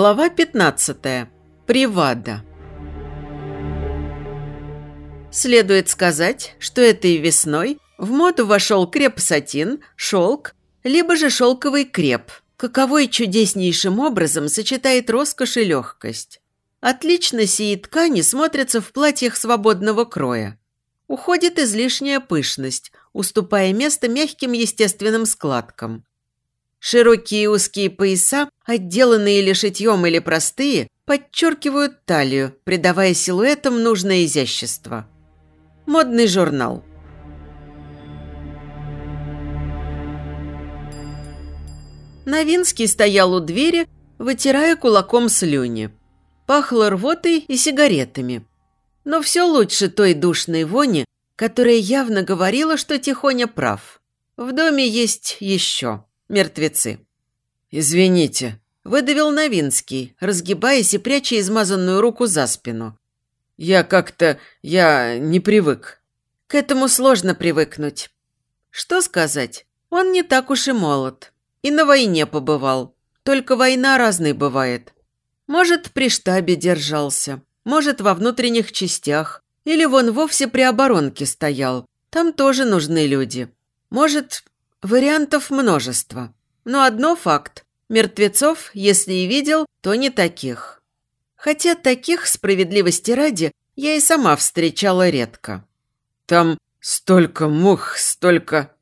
Глава 15. Привада. Следует сказать, что этой весной в моду вошел креп-сатин, шелк, либо же шелковый креп, каковой чудеснейшим образом сочетает роскошь и легкость. Отлично сии ткани смотрятся в платьях свободного кроя. Уходит излишняя пышность, уступая место мягким естественным складкам. Широкие узкие пояса, отделанные или шитьем, или простые, подчеркивают талию, придавая силуэтам нужное изящество. Модный журнал. Новинский стоял у двери, вытирая кулаком слюни. Пахло рвотой и сигаретами. Но все лучше той душной вони, которая явно говорила, что Тихоня прав. В доме есть еще мертвецы. «Извините», – выдавил Новинский, разгибаясь и пряча измазанную руку за спину. «Я как-то... я не привык». К этому сложно привыкнуть. Что сказать? Он не так уж и молод. И на войне побывал. Только война разной бывает. Может, при штабе держался. Может, во внутренних частях. Или вон вовсе при оборонке стоял. Там тоже нужны люди. Может, Вариантов множество. Но одно факт. Мертвецов, если и видел, то не таких. Хотя таких, справедливости ради, я и сама встречала редко. Там столько мух, столько...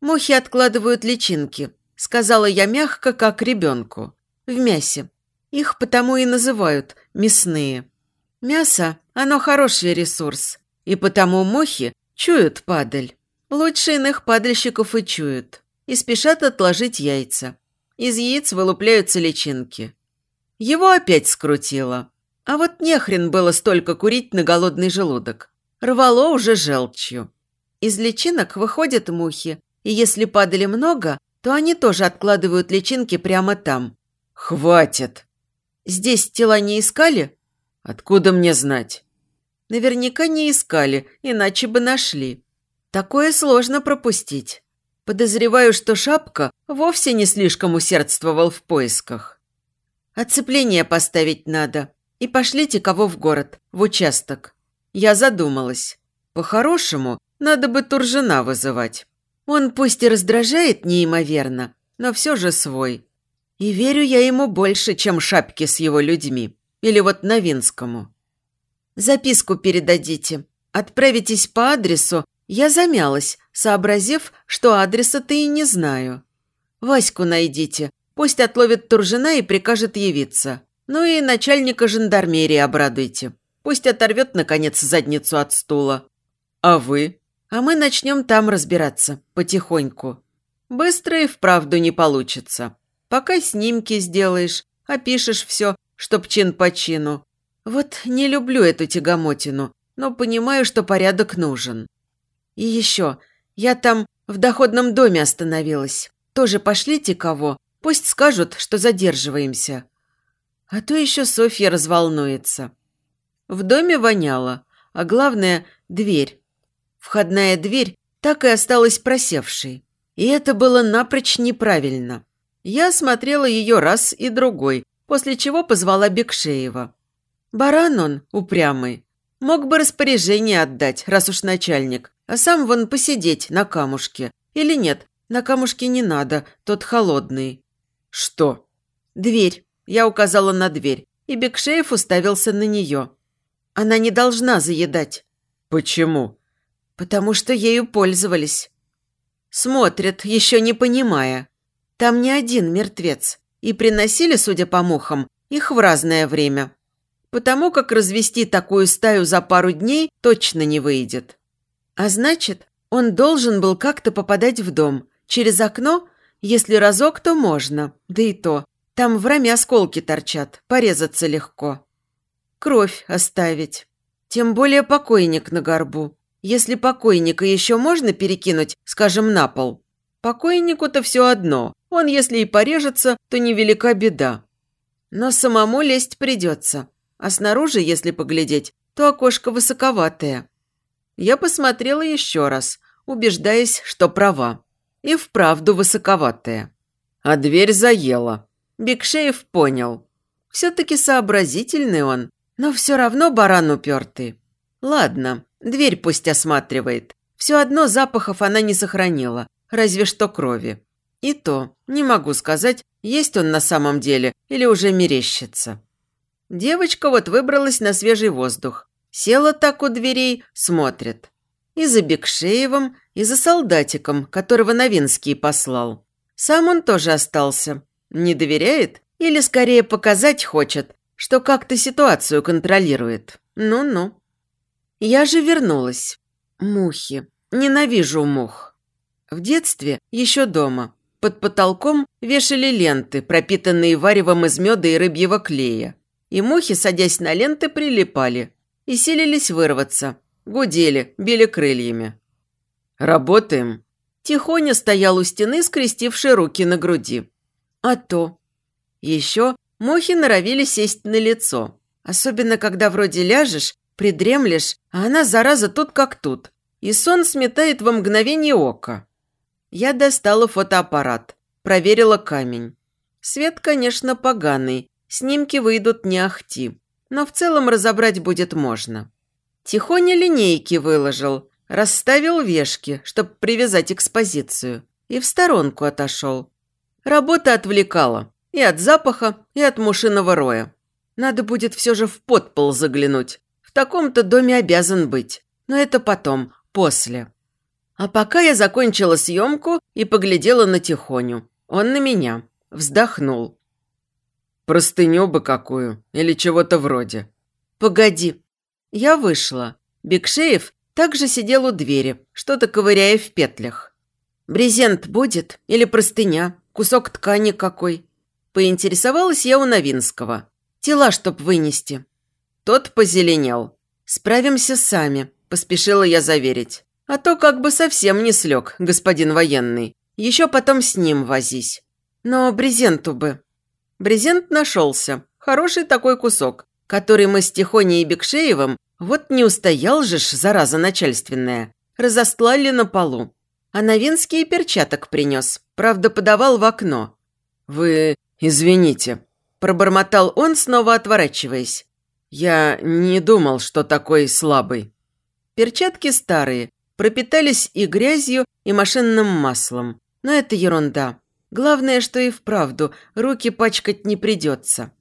Мухи откладывают личинки, сказала я мягко, как ребенку. В мясе. Их потому и называют мясные. Мясо, оно хороший ресурс. И потому мухи чуют падаль. Лучше иных падальщиков и чуют. И спешат отложить яйца. Из яиц вылупляются личинки. Его опять скрутило. А вот нехрен было столько курить на голодный желудок. Рвало уже желчью. Из личинок выходят мухи, и если падали много, то они тоже откладывают личинки прямо там. «Хватит!» «Здесь тела не искали?» «Откуда мне знать?» «Наверняка не искали, иначе бы нашли. Такое сложно пропустить. Подозреваю, что Шапка вовсе не слишком усердствовал в поисках. Оцепление поставить надо. И пошлите кого в город, в участок. Я задумалась. По-хорошему, надо бы Туржина вызывать. Он пусть и раздражает неимоверно, но все же свой. И верю я ему больше, чем Шапке с его людьми. Или вот Новинскому. Записку передадите. Отправитесь по адресу, я замялась, сообразив, что адреса-то и не знаю. Ваську найдите, пусть отловит Туржина и прикажет явиться. Ну и начальника жандармерии обрадуйте. Пусть оторвет, наконец, задницу от стула. А вы? А мы начнем там разбираться, потихоньку. Быстро и вправду не получится. Пока снимки сделаешь, опишешь все, чтоб чин по чину. Вот не люблю эту тягомотину, но понимаю, что порядок нужен. И еще, я там в доходном доме остановилась. Тоже пошлите кого, пусть скажут, что задерживаемся. А то еще Софья разволнуется. В доме воняло, а главное – дверь. Входная дверь так и осталась просевшей. И это было напрочь неправильно. Я осмотрела ее раз и другой, после чего позвала Бекшеева. Баран он, упрямый, мог бы распоряжение отдать, раз уж начальник, а сам вон посидеть на камушке. Или нет, на камушке не надо, тот холодный. Что? Дверь. Я указала на дверь, и Бекшеев уставился на нее. Она не должна заедать. Почему? Потому что ею пользовались. Смотрят, еще не понимая. Там не один мертвец. И приносили, судя по мухам, их в разное время. Потому как развести такую стаю за пару дней точно не выйдет. А значит, он должен был как-то попадать в дом. Через окно? Если разок, то можно. Да и то. Там в раме осколки торчат. Порезаться легко. Кровь оставить. Тем более покойник на горбу. Если покойника еще можно перекинуть, скажем, на пол. Покойнику-то все одно. Он, если и порежется, то невелика беда. Но самому лезть придется. А снаружи, если поглядеть, то окошко высоковатое. Я посмотрела еще раз, убеждаясь, что права. И вправду высоковатая. А дверь заела. Бекшеев понял. Все-таки сообразительный он, но все равно баран упертый. Ладно, дверь пусть осматривает. Все одно запахов она не сохранила, разве что крови. И то, не могу сказать, есть он на самом деле или уже мерещится. Девочка вот выбралась на свежий воздух. Села так у дверей, смотрит. И за Бекшеевым, и за солдатиком, которого Новинский послал. Сам он тоже остался. Не доверяет? Или скорее показать хочет, что как-то ситуацию контролирует. Ну-ну. Я же вернулась. Мухи. Ненавижу мух. В детстве, еще дома, под потолком вешали ленты, пропитанные варевом из меда и рыбьего клея. И мухи, садясь на ленты, прилипали. И силились вырваться. Гудели, били крыльями. «Работаем?» Тихоня стоял у стены, скрестивший руки на груди. А то. Еще мухи норовили сесть на лицо. Особенно, когда вроде ляжешь, придремлешь, а она, зараза, тут как тут. И сон сметает во мгновение ока. Я достала фотоаппарат, проверила камень. Свет, конечно, поганый, снимки выйдут не ахти, но в целом разобрать будет можно. Тихоня линейки выложил, расставил вешки, чтобы привязать экспозицию, и в сторонку отошел. Работа отвлекала и от запаха, и от мушиного роя. Надо будет все же в подпол заглянуть. В таком-то доме обязан быть, но это потом, после. А пока я закончила съемку и поглядела на Тихоню. Он на меня. Вздохнул. Простыню бы какую. Или чего-то вроде. Погоди. Я вышла. Бекшеев также сидел у двери, что-то ковыряя в петлях. «Брезент будет? Или простыня? Кусок ткани какой?» Поинтересовалась я у Новинского. «Тела, чтоб вынести». Тот позеленел. «Справимся сами», – поспешила я заверить. А то как бы совсем не слег, господин военный. Еще потом с ним возись. Но брезенту бы. Брезент нашелся. Хороший такой кусок, который мы с Тихоней и Бекшеевым, вот не устоял же ж, зараза начальственная, разостлали на полу. А Новинский перчаток принес, правда, подавал в окно. «Вы извините», – пробормотал он, снова отворачиваясь. «Я не думал, что такой слабый». Перчатки старые, пропитались и грязью, и машинным маслом. Но это ерунда. Главное, что и вправду руки пачкать не придется.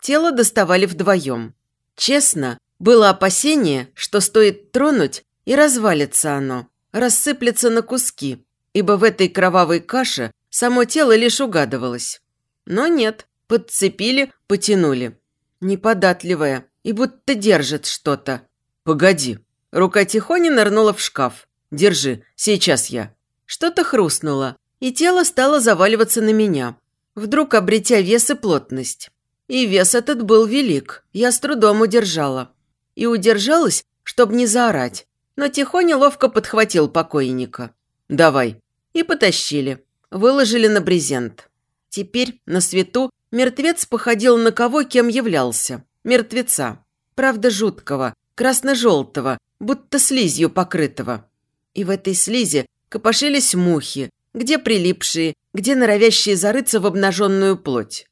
Тело доставали вдвоем. Честно, было опасение, что стоит тронуть, и развалится оно, рассыплется на куски, ибо в этой кровавой каше само тело лишь угадывалось. Но нет, подцепили, потянули. Неподатливая и будто держит что-то. «Погоди», Рука Тихони нырнула в шкаф. «Держи, сейчас я». Что-то хрустнуло, и тело стало заваливаться на меня, вдруг обретя вес и плотность. И вес этот был велик, я с трудом удержала. И удержалась, чтобы не заорать, но Тихоня ловко подхватил покойника. «Давай». И потащили. Выложили на брезент. Теперь, на свету, мертвец походил на кого, кем являлся. Мертвеца. Правда, жуткого, красно-желтого, будто слизью покрытого. И в этой слизи копошились мухи, где прилипшие, где норовящие зарыться в обнаженную плоть.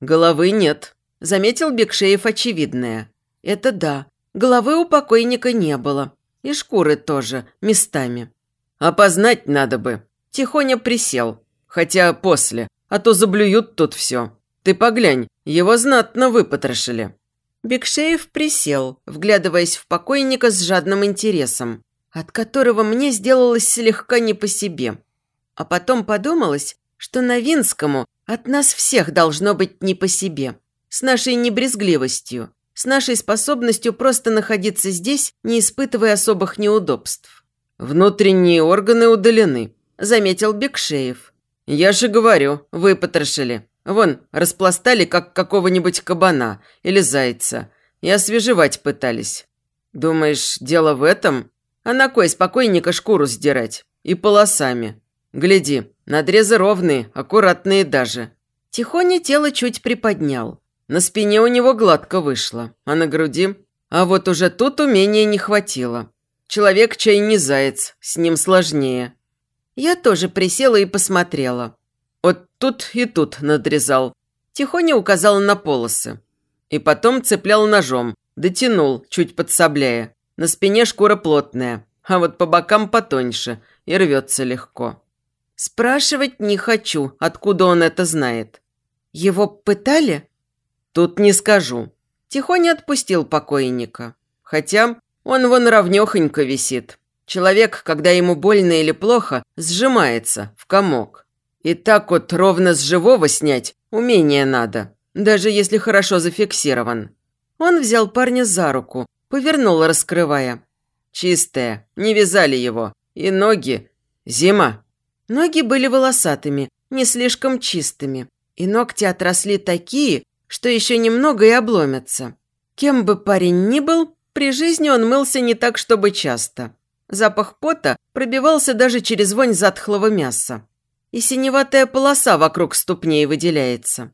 «Головы нет», – заметил Бекшеев очевидное. «Это да, головы у покойника не было. И шкуры тоже, местами». «Опознать надо бы». Тихоня присел. «Хотя после, а то заблюют тут все. Ты поглянь, его знатно выпотрошили». Бекшеев присел, вглядываясь в покойника с жадным интересом, от которого мне сделалось слегка не по себе. А потом подумалось, что Новинскому от нас всех должно быть не по себе. С нашей небрезгливостью, с нашей способностью просто находиться здесь, не испытывая особых неудобств. «Внутренние органы удалены», – заметил Бекшеев. «Я же говорю, выпотрошили. Вон, распластали, как какого-нибудь кабана или зайца, и освежевать пытались. Думаешь, дело в этом? А на кой спокойника шкуру сдирать? И полосами. Гляди, надрезы ровные, аккуратные даже. Тихоня тело чуть приподнял. На спине у него гладко вышло, а на груди... А вот уже тут умения не хватило. Человек чай не заяц, с ним сложнее. Я тоже присела и посмотрела. Вот тут и тут надрезал. Тихоня указала на полосы. И потом цеплял ножом, дотянул, чуть подсобляя. На спине шкура плотная, а вот по бокам потоньше и рвется легко. Спрашивать не хочу, откуда он это знает. Его пытали? Тут не скажу. Тихоня отпустил покойника. Хотя он вон ровнёхонько висит. Человек, когда ему больно или плохо, сжимается в комок. И так вот ровно с живого снять умение надо, даже если хорошо зафиксирован. Он взял парня за руку, повернул, раскрывая. Чистая, не вязали его. И ноги... Зима. Ноги были волосатыми, не слишком чистыми. И ногти отросли такие, что еще немного и обломятся. Кем бы парень ни был, при жизни он мылся не так, чтобы часто. Запах пота пробивался даже через вонь затхлого мяса. И синеватая полоса вокруг ступней выделяется.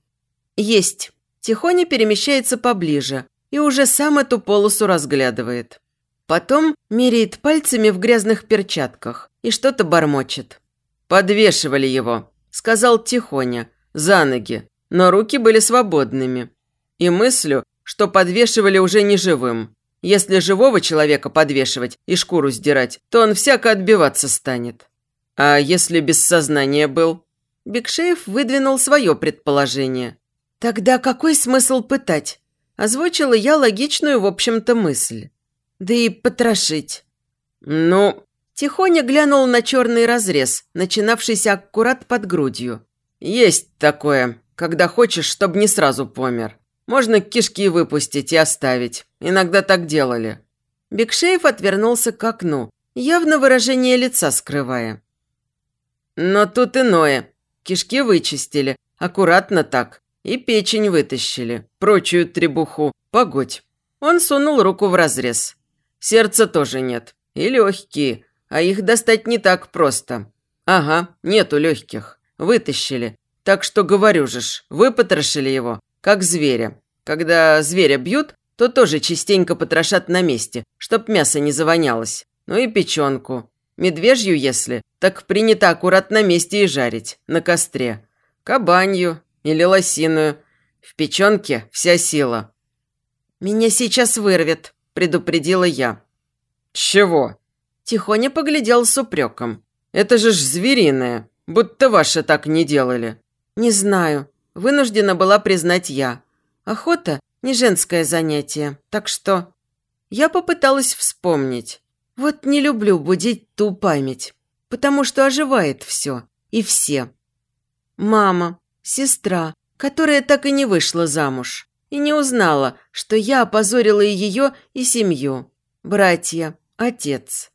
Есть. Тихоня перемещается поближе и уже сам эту полосу разглядывает. Потом меряет пальцами в грязных перчатках и что-то бормочет. «Подвешивали его», – сказал Тихоня, – «за ноги, но руки были свободными. И мыслю, что подвешивали уже не живым. Если живого человека подвешивать и шкуру сдирать, то он всяко отбиваться станет. А если без сознания был? Бекшеев выдвинул свое предположение. Тогда какой смысл пытать? Озвучила я логичную, в общем-то, мысль. Да и потрошить. Ну... Тихоня глянул на черный разрез, начинавшийся аккурат под грудью. Есть такое, когда хочешь, чтобы не сразу помер. Можно кишки выпустить и оставить. Иногда так делали». Бекшеев отвернулся к окну, явно выражение лица скрывая. «Но тут иное. Кишки вычистили. Аккуратно так. И печень вытащили. Прочую требуху. Погодь». Он сунул руку в разрез. Сердца тоже нет. И легкие. А их достать не так просто. Ага, нету легких. Вытащили. Так что говорю же ж, выпотрошили его как зверя. Когда зверя бьют, то тоже частенько потрошат на месте, чтоб мясо не завонялось. Ну и печенку. Медвежью, если, так принято аккуратно на месте и жарить, на костре. Кабанью или лосиную. В печенке вся сила. «Меня сейчас вырвет», – предупредила я. «Чего?» Тихоня поглядел с упреком. «Это же ж звериное, будто ваши так не делали». «Не знаю вынуждена была признать я. Охота – не женское занятие, так что... Я попыталась вспомнить. Вот не люблю будить ту память, потому что оживает все и все. Мама, сестра, которая так и не вышла замуж и не узнала, что я опозорила и ее, и семью. Братья, отец.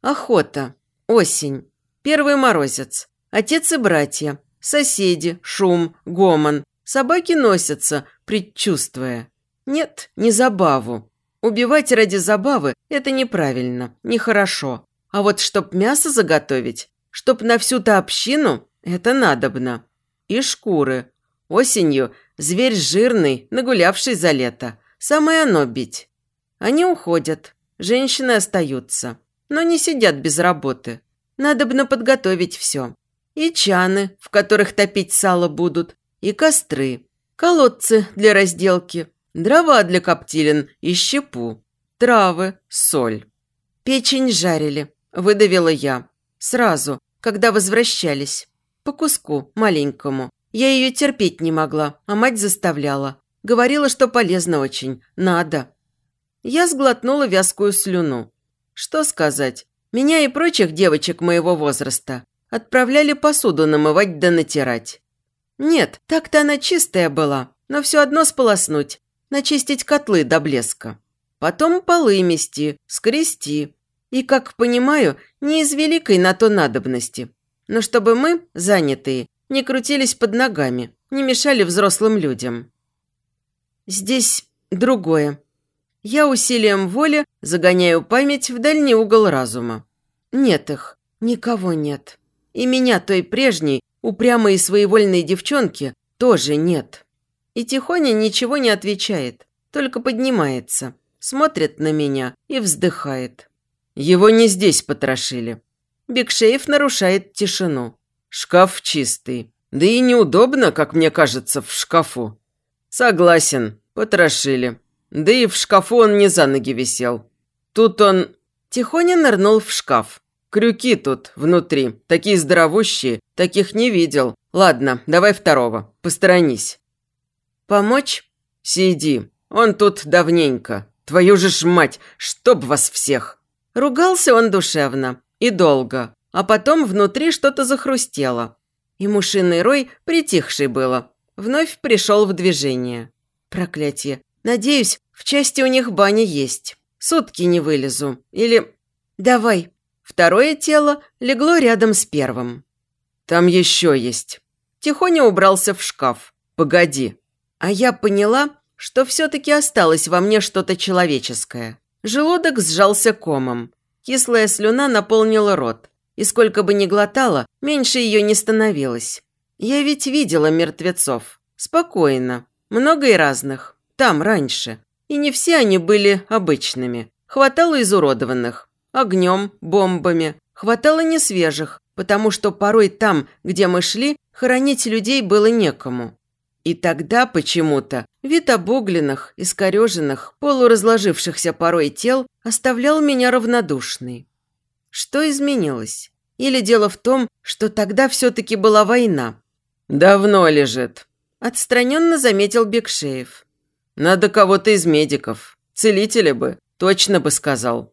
Охота, осень, первый морозец, отец и братья, Соседи, шум, гомон. Собаки носятся, предчувствуя. Нет, не забаву. Убивать ради забавы – это неправильно, нехорошо. А вот чтоб мясо заготовить, чтоб на всю-то общину – это надобно. И шкуры. Осенью зверь жирный, нагулявший за лето. Самое оно бить. Они уходят, женщины остаются. Но не сидят без работы. Надобно подготовить все. И чаны, в которых топить сало будут, и костры, колодцы для разделки, дрова для коптилин и щепу, травы, соль. Печень жарили, выдавила я. Сразу, когда возвращались. По куску, маленькому. Я ее терпеть не могла, а мать заставляла. Говорила, что полезно очень, надо. Я сглотнула вязкую слюну. Что сказать? Меня и прочих девочек моего возраста Отправляли посуду намывать да натирать. Нет, так-то она чистая была, но все одно сполоснуть, начистить котлы до блеска. Потом полы мести, скрести. И, как понимаю, не из великой на то надобности. Но чтобы мы, занятые, не крутились под ногами, не мешали взрослым людям. Здесь другое. Я усилием воли загоняю память в дальний угол разума. Нет их, никого нет. И меня, той прежней, упрямой и своевольной девчонки, тоже нет. И Тихоня ничего не отвечает, только поднимается, смотрит на меня и вздыхает. Его не здесь потрошили. Бекшеев нарушает тишину. Шкаф чистый. Да и неудобно, как мне кажется, в шкафу. Согласен, Потрошили. Да и в шкафу он не за ноги висел. Тут он тихоня нырнул в шкаф. Крюки тут, внутри, такие здоровущие, таких не видел. Ладно, давай второго, посторонись. Помочь? Сиди, он тут давненько. Твою же ж мать, чтоб вас всех. Ругался он душевно и долго, а потом внутри что-то захрустело. И мушиный рой, притихший было, вновь пришел в движение. Проклятие. Надеюсь, в части у них баня есть. Сутки не вылезу. Или... Давай. Второе тело легло рядом с первым. Там еще есть. Тихоня убрался в шкаф. Погоди. А я поняла, что все-таки осталось во мне что-то человеческое. Желудок сжался комом. Кислая слюна наполнила рот. И сколько бы ни глотала, меньше ее не становилось. Я ведь видела мертвецов. Спокойно. Много и разных. Там, раньше. И не все они были обычными. Хватало изуродованных. Огнем, бомбами. Хватало несвежих, потому что порой там, где мы шли, хоронить людей было некому. И тогда почему-то вид обугленных, искореженных, полуразложившихся порой тел оставлял меня равнодушной. Что изменилось? Или дело в том, что тогда все-таки была война? «Давно лежит», Отстраненно заметил Бекшеев. «Надо кого-то из медиков. Целителя бы, точно бы сказал».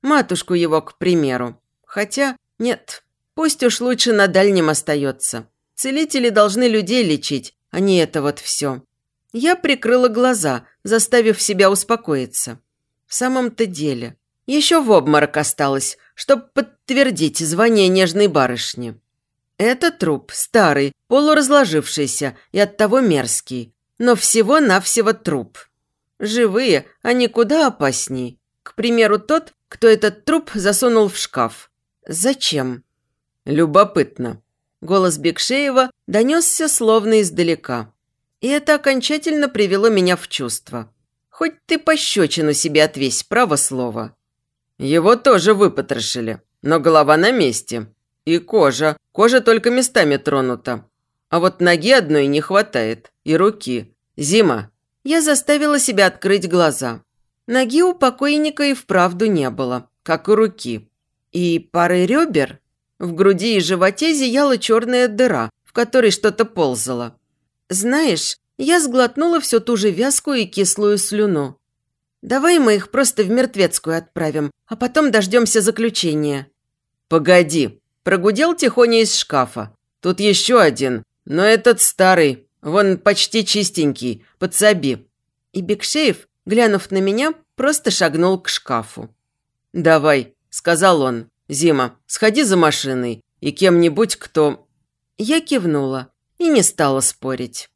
Матушку его, к примеру. Хотя, нет, пусть уж лучше на дальнем остается. Целители должны людей лечить, а не это вот все. Я прикрыла глаза, заставив себя успокоиться. В самом-то деле, еще в обморок осталось, чтобы подтвердить звание нежной барышни. Это труп, старый, полуразложившийся и оттого мерзкий, но всего-навсего труп. Живые, они куда опасней. К примеру, тот, кто этот труп засунул в шкаф. Зачем? Любопытно. Голос Бекшеева донесся словно издалека. И это окончательно привело меня в чувство. Хоть ты пощечину себе отвесь, право слово. Его тоже выпотрошили, но голова на месте. И кожа. Кожа только местами тронута. А вот ноги одной не хватает. И руки. Зима. Я заставила себя открыть глаза. Ноги у покойника и вправду не было, как и руки. И пары ребер. В груди и животе зияла черная дыра, в которой что-то ползало. Знаешь, я сглотнула всю ту же вязкую и кислую слюну. Давай мы их просто в мертвецкую отправим, а потом дождемся заключения. Погоди, Прогудел тихоня из шкафа. Тут еще один, но этот старый, вон почти чистенький, подсоби. И Бекшеев, глянув на меня, просто шагнул к шкафу. «Давай», – сказал он. «Зима, сходи за машиной и кем-нибудь, кто...» Я кивнула и не стала спорить.